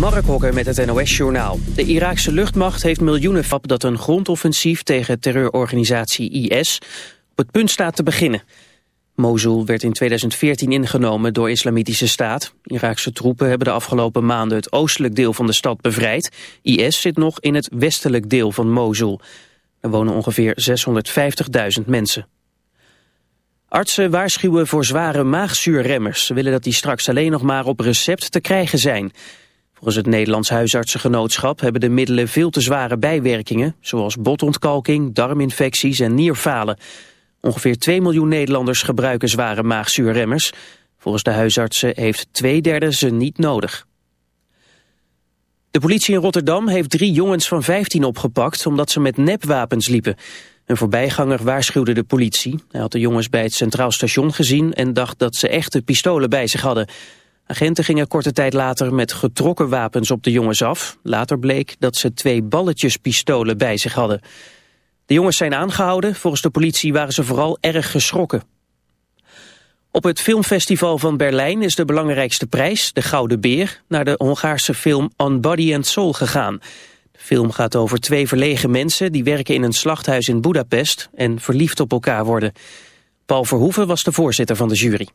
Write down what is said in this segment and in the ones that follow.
Mark Hokker met het NOS-journaal. De Iraakse luchtmacht heeft miljoenen vap dat een grondoffensief tegen terreurorganisatie IS op het punt staat te beginnen. Mosul werd in 2014 ingenomen door Islamitische Staat. Iraakse troepen hebben de afgelopen maanden het oostelijk deel van de stad bevrijd. IS zit nog in het westelijk deel van Mosul. Er wonen ongeveer 650.000 mensen. Artsen waarschuwen voor zware maagzuurremmers. Ze willen dat die straks alleen nog maar op recept te krijgen zijn. Volgens het Nederlands Huisartsengenootschap hebben de middelen veel te zware bijwerkingen, zoals botontkalking, darminfecties en nierfalen. Ongeveer 2 miljoen Nederlanders gebruiken zware maagzuurremmers. Volgens de huisartsen heeft twee derde ze niet nodig. De politie in Rotterdam heeft drie jongens van 15 opgepakt omdat ze met nepwapens liepen. Een voorbijganger waarschuwde de politie. Hij had de jongens bij het Centraal Station gezien en dacht dat ze echte pistolen bij zich hadden. Agenten gingen korte tijd later met getrokken wapens op de jongens af. Later bleek dat ze twee balletjespistolen bij zich hadden. De jongens zijn aangehouden. Volgens de politie waren ze vooral erg geschrokken. Op het filmfestival van Berlijn is de belangrijkste prijs, de Gouden Beer, naar de Hongaarse film On Body and Soul gegaan. De film gaat over twee verlegen mensen die werken in een slachthuis in Budapest en verliefd op elkaar worden. Paul Verhoeven was de voorzitter van de jury.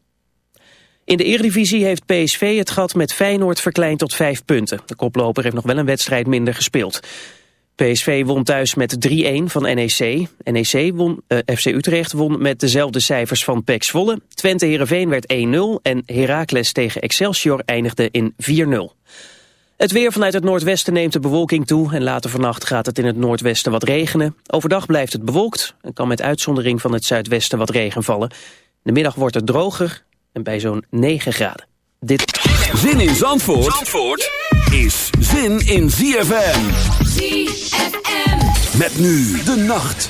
In de Eredivisie heeft PSV het gat met Feyenoord verkleind tot vijf punten. De koploper heeft nog wel een wedstrijd minder gespeeld. PSV won thuis met 3-1 van NEC. NEC won, eh, FC Utrecht won met dezelfde cijfers van PEC Zwolle. Twente Heerenveen werd 1-0 en Heracles tegen Excelsior eindigde in 4-0. Het weer vanuit het noordwesten neemt de bewolking toe en later vannacht gaat het in het noordwesten wat regenen. Overdag blijft het bewolkt en kan met uitzondering van het zuidwesten wat regen vallen. De middag wordt het droger en bij zo'n 9 graden. Dit... Zin in Zandvoort, Zandvoort is zin in ZFM. ZFM. Met nu de nacht.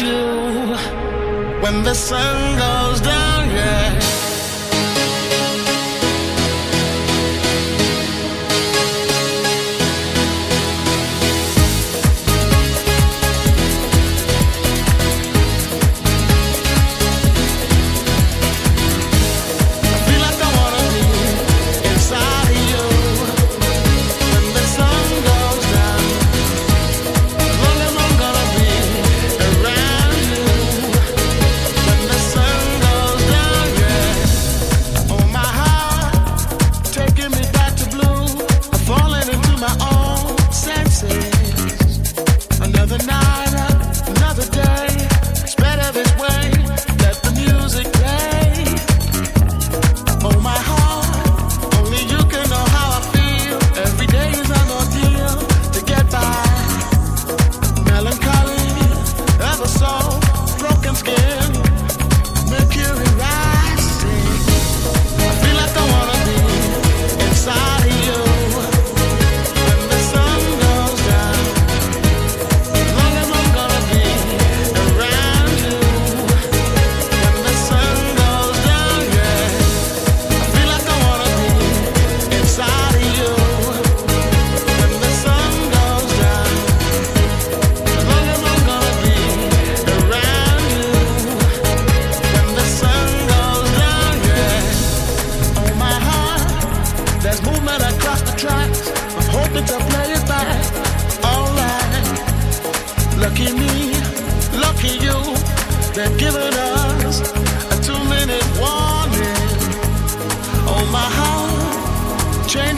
you when the sun goes down.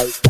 Hey.